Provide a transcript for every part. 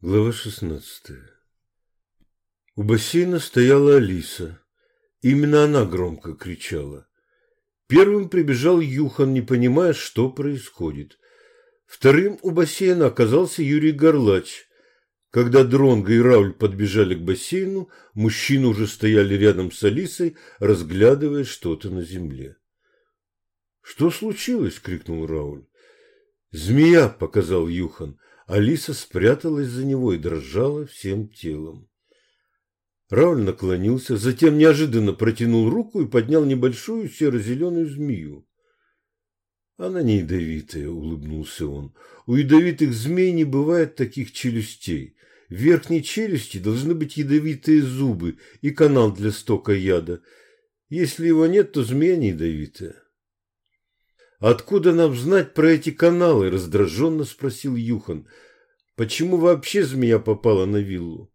Глава 16. У бассейна стояла Алиса. Именно она громко кричала. Первым прибежал Юхан, не понимая, что происходит. Вторым у бассейна оказался Юрий Горлач. Когда Дронго и Рауль подбежали к бассейну, мужчины уже стояли рядом с Алисой, разглядывая что-то на земле. «Что случилось?» – крикнул Рауль. «Змея!» – показал Юхан. Алиса спряталась за него и дрожала всем телом. Рауль наклонился, затем неожиданно протянул руку и поднял небольшую серо-зеленую змею. Она не ядовитая, улыбнулся он. У ядовитых змей не бывает таких челюстей. В верхней челюсти должны быть ядовитые зубы и канал для стока яда. Если его нет, то змея не ядовитая. «Откуда нам знать про эти каналы?» – раздраженно спросил Юхан. «Почему вообще змея попала на виллу?»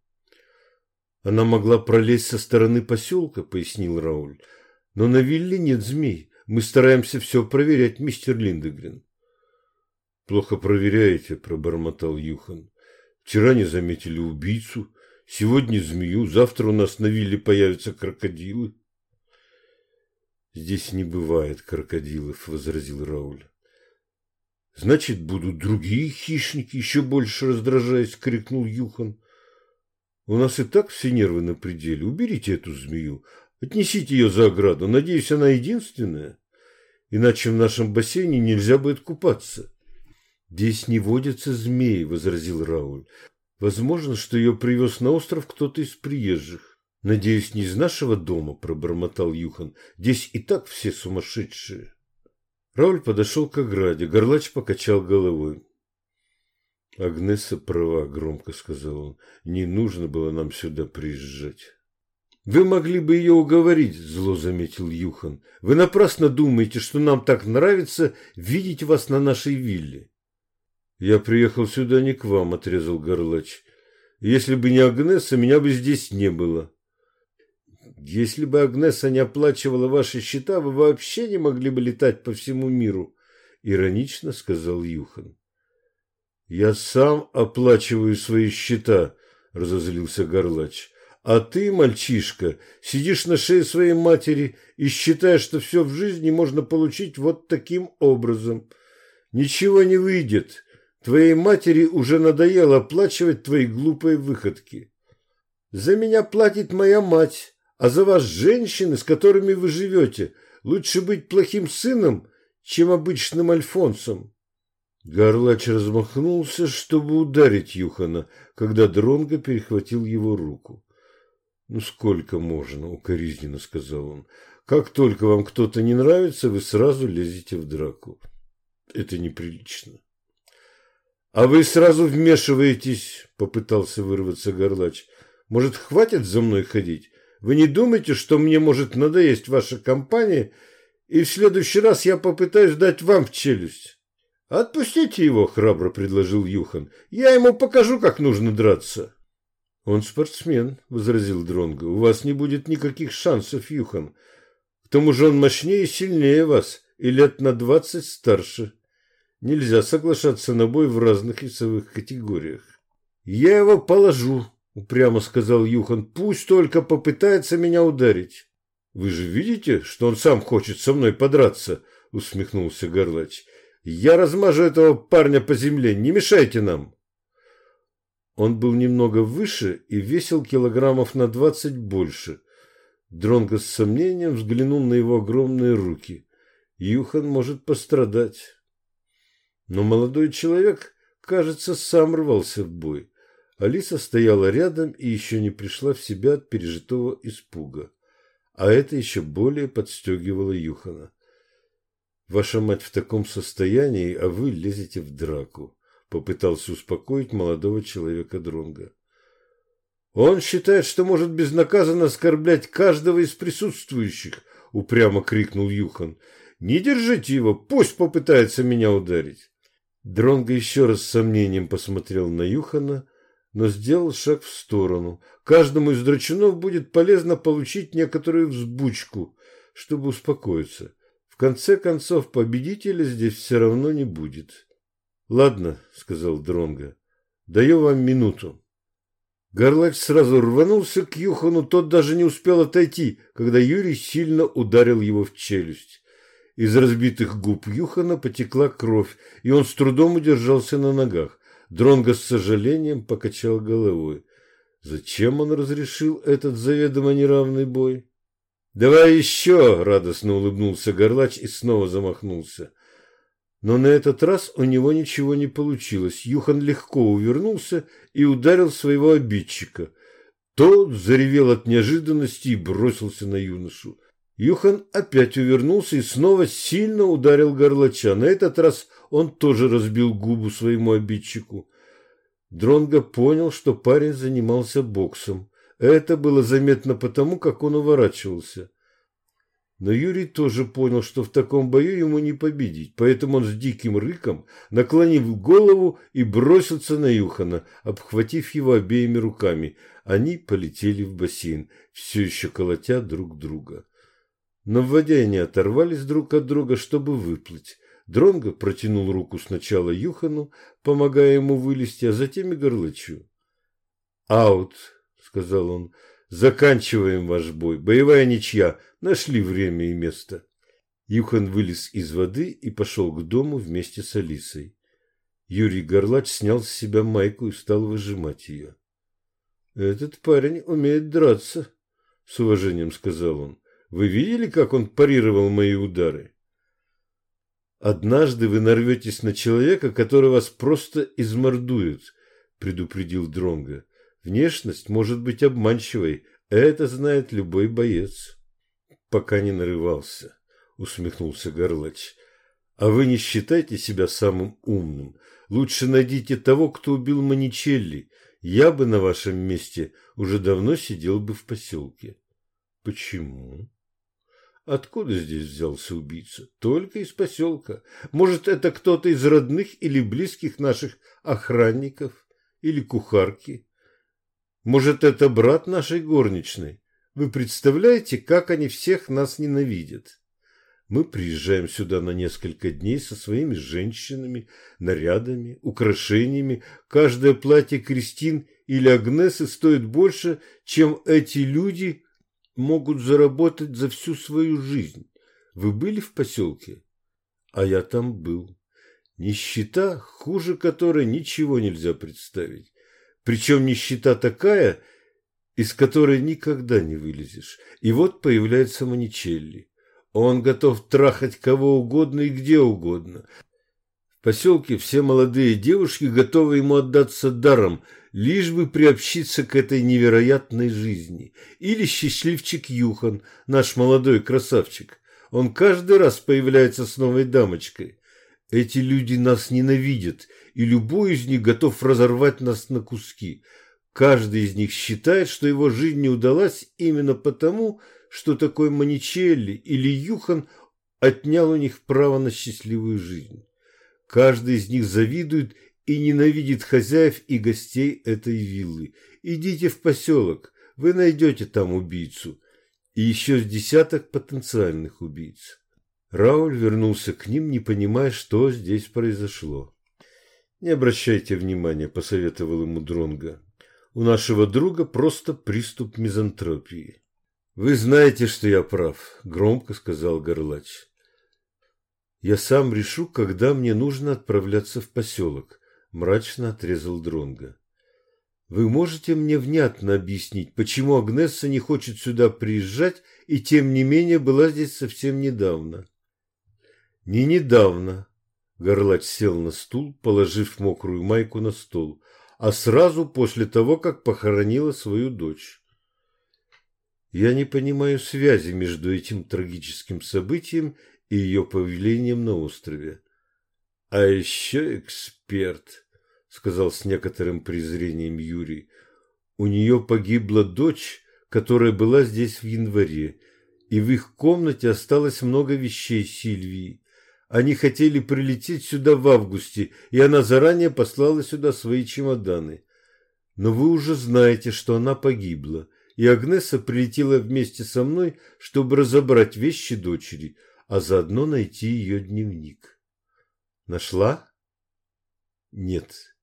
«Она могла пролезть со стороны поселка», – пояснил Рауль. «Но на вилле нет змей. Мы стараемся все проверять, мистер Линдегрен». «Плохо проверяете», – пробормотал Юхан. «Вчера не заметили убийцу, сегодня змею, завтра у нас на вилле появятся крокодилы». Здесь не бывает крокодилов, возразил Рауль. Значит, будут другие хищники, еще больше раздражаясь, крикнул Юхан. У нас и так все нервы на пределе. Уберите эту змею, отнесите ее за ограду. Надеюсь, она единственная. Иначе в нашем бассейне нельзя будет купаться. Здесь не водятся змеи, возразил Рауль. Возможно, что ее привез на остров кто-то из приезжих. «Надеюсь, не из нашего дома?» – пробормотал Юхан. «Здесь и так все сумасшедшие». Рауль подошел к ограде. Горлач покачал головой. «Агнеса права», – громко сказал он. «Не нужно было нам сюда приезжать». «Вы могли бы ее уговорить», – зло заметил Юхан. «Вы напрасно думаете, что нам так нравится видеть вас на нашей вилле». «Я приехал сюда не к вам», – отрезал Горлач. «Если бы не Агнеса, меня бы здесь не было». Если бы Агнеса не оплачивала ваши счета, вы вообще не могли бы летать по всему миру, иронично сказал Юхан. Я сам оплачиваю свои счета, разозлился Горлач. А ты, мальчишка, сидишь на шее своей матери и считаешь, что все в жизни можно получить вот таким образом. Ничего не выйдет. Твоей матери уже надоело оплачивать твои глупые выходки. За меня платит моя мать, а за вас женщины, с которыми вы живете. Лучше быть плохим сыном, чем обычным альфонсом. Горлач размахнулся, чтобы ударить Юхана, когда Дронго перехватил его руку. «Ну сколько можно?» — укоризненно сказал он. «Как только вам кто-то не нравится, вы сразу лезете в драку. Это неприлично». «А вы сразу вмешиваетесь», — попытался вырваться Горлач. «Может, хватит за мной ходить? Вы не думаете, что мне может надоесть ваша компания, и в следующий раз я попытаюсь дать вам в челюсть? Отпустите его, храбро предложил Юхан. Я ему покажу, как нужно драться. Он спортсмен, возразил Дронго. У вас не будет никаких шансов, Юхан. К тому же он мощнее и сильнее вас, и лет на двадцать старше. Нельзя соглашаться на бой в разных весовых категориях. Я его положу, упрямо сказал Юхан. Пусть только попытается меня ударить. Вы же видите, что он сам хочет со мной подраться, усмехнулся Горлач. Я размажу этого парня по земле, не мешайте нам. Он был немного выше и весил килограммов на двадцать больше. Дронго с сомнением взглянул на его огромные руки. Юхан может пострадать. Но молодой человек, кажется, сам рвался в бой. Алиса стояла рядом и еще не пришла в себя от пережитого испуга. А это еще более подстегивало Юхана. «Ваша мать в таком состоянии, а вы лезете в драку», — попытался успокоить молодого человека Дронга. «Он считает, что может безнаказанно оскорблять каждого из присутствующих», — упрямо крикнул Юхан. «Не держите его, пусть попытается меня ударить». Дронго еще раз с сомнением посмотрел на Юхана, но сделал шаг в сторону. Каждому из драчунов будет полезно получить некоторую взбучку, чтобы успокоиться. В конце концов, победителя здесь все равно не будет. «Ладно», — сказал Дронго, Даю вам минуту. Горлач сразу рванулся к Юхану, тот даже не успел отойти, когда Юрий сильно ударил его в челюсть. Из разбитых губ Юхана потекла кровь, и он с трудом удержался на ногах. Дронго с сожалением покачал головой. Зачем он разрешил этот заведомо неравный бой? «Давай еще!» – радостно улыбнулся Горлач и снова замахнулся. Но на этот раз у него ничего не получилось. Юхан легко увернулся и ударил своего обидчика. Тот заревел от неожиданности и бросился на юношу. Юхан опять увернулся и снова сильно ударил горлача. На этот раз он тоже разбил губу своему обидчику. Дронго понял, что парень занимался боксом. Это было заметно потому, как он уворачивался. Но Юрий тоже понял, что в таком бою ему не победить, поэтому он с диким рыком, наклонив голову и бросился на Юхана, обхватив его обеими руками. Они полетели в бассейн, все еще колотя друг друга. В воде они оторвались друг от друга, чтобы выплыть. Дронго протянул руку сначала Юхану, помогая ему вылезти, а затем и Горлычу. «Аут!» — сказал он. Заканчиваем ваш бой. Боевая ничья. Нашли время и место. Юхан вылез из воды и пошел к дому вместе с Алисой. Юрий Горлач снял с себя майку и стал выжимать ее. «Этот парень умеет драться», — с уважением сказал он. «Вы видели, как он парировал мои удары?» «Однажды вы нарветесь на человека, который вас просто измордует», — предупредил Дронга. Внешность может быть обманчивой, это знает любой боец. Пока не нарывался, усмехнулся Горлач. А вы не считайте себя самым умным. Лучше найдите того, кто убил Маничелли. Я бы на вашем месте уже давно сидел бы в поселке. Почему? Откуда здесь взялся убийца? Только из поселка. Может, это кто-то из родных или близких наших охранников или кухарки? Может, это брат нашей горничной? Вы представляете, как они всех нас ненавидят? Мы приезжаем сюда на несколько дней со своими женщинами, нарядами, украшениями. Каждое платье Кристин или Агнесы стоит больше, чем эти люди могут заработать за всю свою жизнь. Вы были в поселке? А я там был. Нищета, хуже которой ничего нельзя представить. Причем нищета такая, из которой никогда не вылезешь. И вот появляется Маничелли. Он готов трахать кого угодно и где угодно. В поселке все молодые девушки готовы ему отдаться даром, лишь бы приобщиться к этой невероятной жизни. Или счастливчик Юхан, наш молодой красавчик. Он каждый раз появляется с новой дамочкой. Эти люди нас ненавидят, и любой из них готов разорвать нас на куски. Каждый из них считает, что его жизнь не удалась именно потому, что такой Маничелли или Юхан отнял у них право на счастливую жизнь. Каждый из них завидует и ненавидит хозяев и гостей этой виллы. Идите в поселок, вы найдете там убийцу. И еще с десяток потенциальных убийц. Рауль вернулся к ним, не понимая, что здесь произошло. «Не обращайте внимания», – посоветовал ему Дронга. «У нашего друга просто приступ мизантропии». «Вы знаете, что я прав», – громко сказал Горлач. «Я сам решу, когда мне нужно отправляться в поселок», – мрачно отрезал Дронга. «Вы можете мне внятно объяснить, почему Агнесса не хочет сюда приезжать и тем не менее была здесь совсем недавно?» Не недавно Горлач сел на стул, положив мокрую майку на стол, а сразу после того, как похоронила свою дочь. Я не понимаю связи между этим трагическим событием и ее появлением на острове. А еще эксперт, сказал с некоторым презрением Юрий. У нее погибла дочь, которая была здесь в январе, и в их комнате осталось много вещей Сильвии. Они хотели прилететь сюда в августе, и она заранее послала сюда свои чемоданы. Но вы уже знаете, что она погибла, и Агнеса прилетела вместе со мной, чтобы разобрать вещи дочери, а заодно найти ее дневник. Нашла? Нет.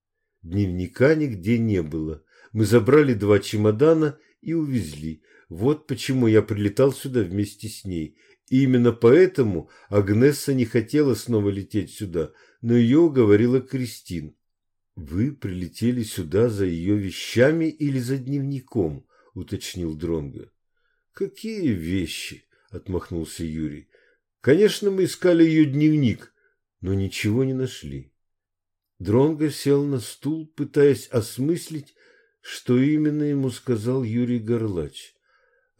Дневника нигде не было. Мы забрали два чемодана и увезли. Вот почему я прилетал сюда вместе с ней. И именно поэтому Агнесса не хотела снова лететь сюда, но ее уговорила Кристин. Вы прилетели сюда за ее вещами или за дневником? уточнил Дронга. Какие вещи? отмахнулся Юрий. Конечно, мы искали ее дневник, но ничего не нашли. Дронго сел на стул, пытаясь осмыслить, что именно ему сказал Юрий Горлач.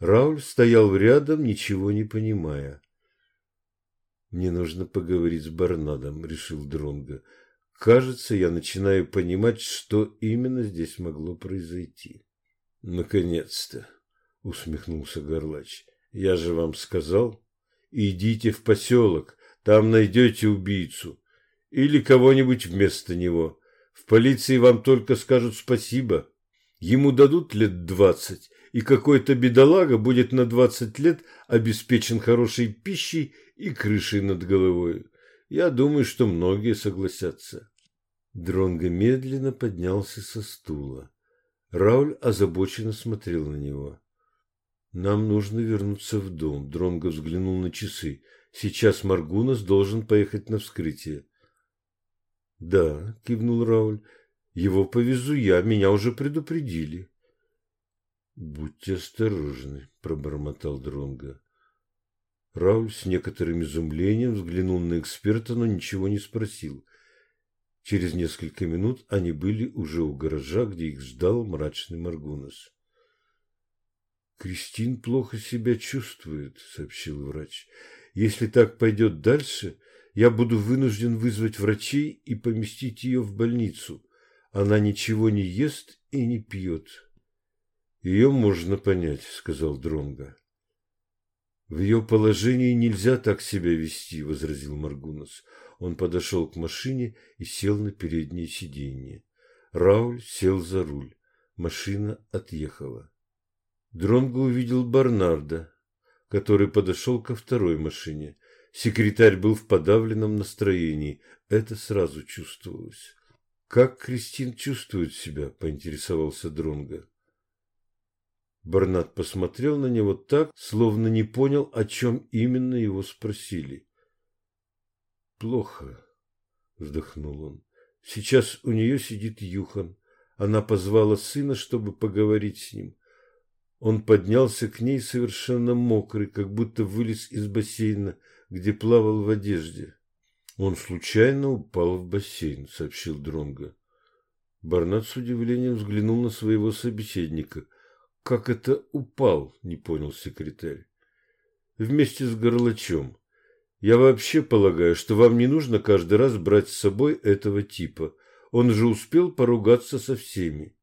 Рауль стоял рядом, ничего не понимая. Мне нужно поговорить с Барнадом, решил Дронго. Кажется, я начинаю понимать, что именно здесь могло произойти. Наконец-то, усмехнулся Горлач. Я же вам сказал, идите в поселок, там найдете убийцу или кого-нибудь вместо него. В полиции вам только скажут спасибо. Ему дадут лет двадцать, и какой-то бедолага будет на двадцать лет обеспечен хорошей пищей и крышей над головой. Я думаю, что многие согласятся. Дронго медленно поднялся со стула. Рауль озабоченно смотрел на него. Нам нужно вернуться в дом. Дронго взглянул на часы. Сейчас Маргунас должен поехать на вскрытие. Да, кивнул Рауль. Его повезу я, меня уже предупредили. Будьте осторожны, пробормотал Дронга. Рауль с некоторым изумлением взглянул на эксперта, но ничего не спросил. Через несколько минут они были уже у гаража, где их ждал мрачный Маргунас. Кристин плохо себя чувствует, сообщил врач. Если так пойдет дальше, я буду вынужден вызвать врачей и поместить ее в больницу. Она ничего не ест и не пьет. Ее можно понять, сказал Дронга. В ее положении нельзя так себя вести, возразил Маргунас. Он подошел к машине и сел на переднее сиденье. Рауль сел за руль. Машина отъехала. Дронго увидел Барнарда, который подошел ко второй машине. Секретарь был в подавленном настроении. Это сразу чувствовалось. Как Кристин чувствует себя, поинтересовался Дронга. Барнат посмотрел на него так, словно не понял, о чем именно его спросили. Плохо, вздохнул он. Сейчас у нее сидит Юхан. Она позвала сына, чтобы поговорить с ним. Он поднялся к ней совершенно мокрый, как будто вылез из бассейна, где плавал в одежде. Он случайно упал в бассейн, сообщил Дронга. Барнат с удивлением взглянул на своего собеседника. Как это упал, не понял секретарь. Вместе с горлачом. Я вообще полагаю, что вам не нужно каждый раз брать с собой этого типа. Он же успел поругаться со всеми.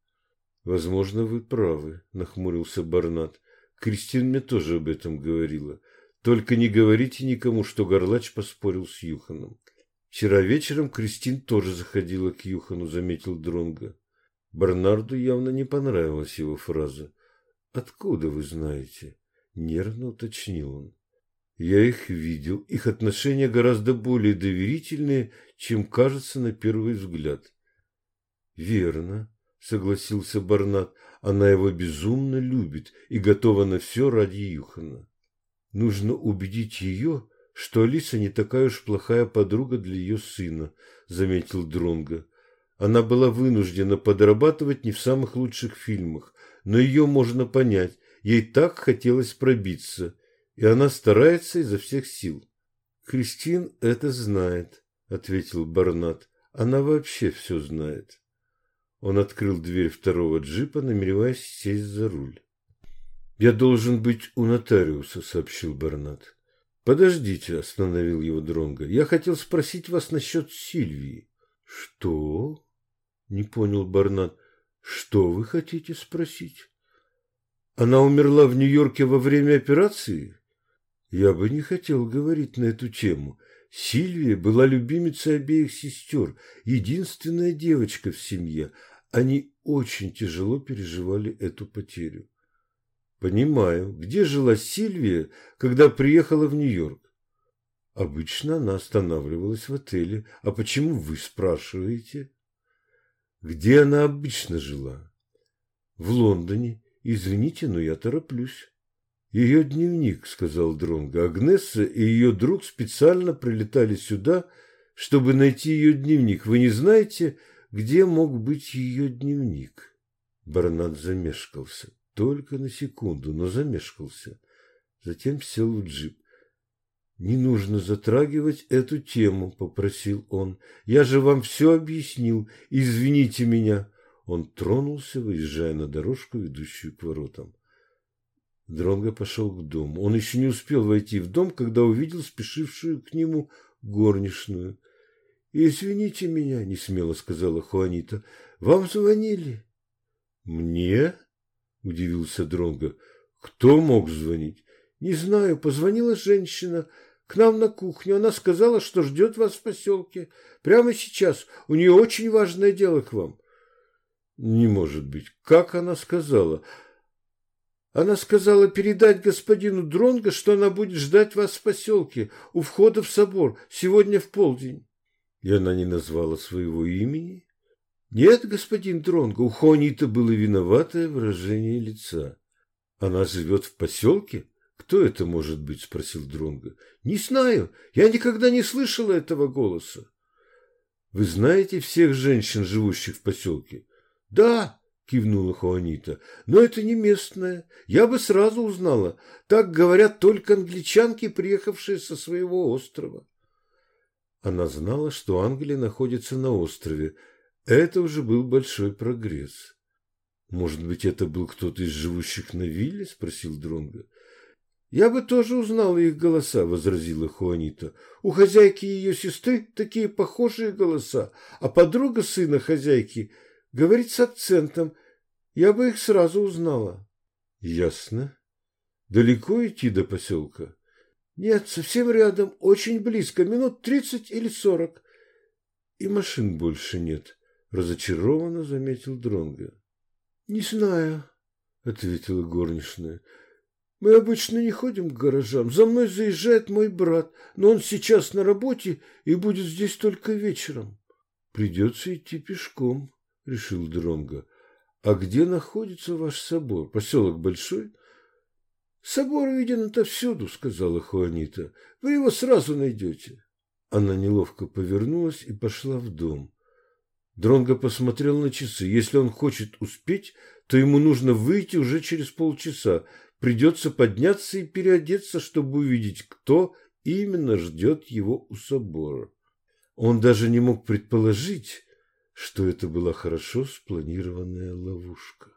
Возможно, вы правы, нахмурился Барнат. Кристин мне тоже об этом говорила. Только не говорите никому, что Горлач поспорил с Юханом. Вчера вечером Кристин тоже заходила к Юхану, заметил Дронга. Барнарду явно не понравилась его фраза. Откуда вы знаете? нервно уточнил он. Я их видел. Их отношения гораздо более доверительные, чем кажется на первый взгляд. Верно, согласился Барнат. Она его безумно любит и готова на все ради Юхана. Нужно убедить ее, что Алиса не такая уж плохая подруга для ее сына, заметил Дронга. Она была вынуждена подрабатывать не в самых лучших фильмах, но ее можно понять. Ей так хотелось пробиться, и она старается изо всех сил. Кристин это знает, ответил Барнат. Она вообще все знает. Он открыл дверь второго джипа, намереваясь сесть за руль. «Я должен быть у нотариуса», — сообщил Барнат. «Подождите», — остановил его Дронго. «Я хотел спросить вас насчет Сильвии». «Что?» — не понял Барнат. «Что вы хотите спросить?» «Она умерла в Нью-Йорке во время операции?» «Я бы не хотел говорить на эту тему. Сильвия была любимицей обеих сестер, единственная девочка в семье. Они очень тяжело переживали эту потерю. Понимаю. Где жила Сильвия, когда приехала в Нью-Йорк? Обычно она останавливалась в отеле. А почему вы спрашиваете? Где она обычно жила? В Лондоне. Извините, но я тороплюсь. Ее дневник, сказал Дронго. Агнесса и ее друг специально прилетали сюда, чтобы найти ее дневник. Вы не знаете, где мог быть ее дневник? Барнат замешкался. Только на секунду, но замешкался. Затем сел в джип. «Не нужно затрагивать эту тему», — попросил он. «Я же вам все объяснил. Извините меня». Он тронулся, выезжая на дорожку, ведущую к воротам. Дронго пошел к дому. Он еще не успел войти в дом, когда увидел спешившую к нему горничную. «Извините меня», — несмело сказала Хуанита. «Вам звонили?» «Мне?» — удивился Дронго. «Кто мог звонить?» «Не знаю. Позвонила женщина к нам на кухню. Она сказала, что ждет вас в поселке. Прямо сейчас. У нее очень важное дело к вам». «Не может быть. Как она сказала?» Она сказала передать господину Дронго, что она будет ждать вас в поселке, у входа в собор, сегодня в полдень. И она не назвала своего имени? Нет, господин Дронго, у Хонита было виноватое выражение лица. Она живет в поселке? Кто это может быть? Спросил Дронго. Не знаю, я никогда не слышала этого голоса. Вы знаете всех женщин, живущих в поселке? Да, кивнула Хуанита. Но это не местная. Я бы сразу узнала. Так говорят только англичанки, приехавшие со своего острова. Она знала, что Англия находится на острове. Это уже был большой прогресс. Может быть, это был кто-то из живущих на вилле? спросил Дронго. Я бы тоже узнала их голоса, возразила Хуанита. У хозяйки и ее сестры такие похожие голоса, а подруга сына хозяйки говорит с акцентом. Я бы их сразу узнала. Ясно. Далеко идти до поселка? Нет, совсем рядом, очень близко, минут тридцать или сорок. И машин больше нет, разочарованно заметил Дронга. Не знаю, ответила горничная. Мы обычно не ходим к гаражам. За мной заезжает мой брат, но он сейчас на работе и будет здесь только вечером. Придется идти пешком, решил Дронга. А где находится ваш собор? Поселок большой? Собор виден отовсюду, сказала Хуанита. Вы его сразу найдете. Она неловко повернулась и пошла в дом. Дронго посмотрел на часы. Если он хочет успеть, то ему нужно выйти уже через полчаса. Придется подняться и переодеться, чтобы увидеть, кто именно ждет его у собора. Он даже не мог предположить, что это была хорошо спланированная ловушка.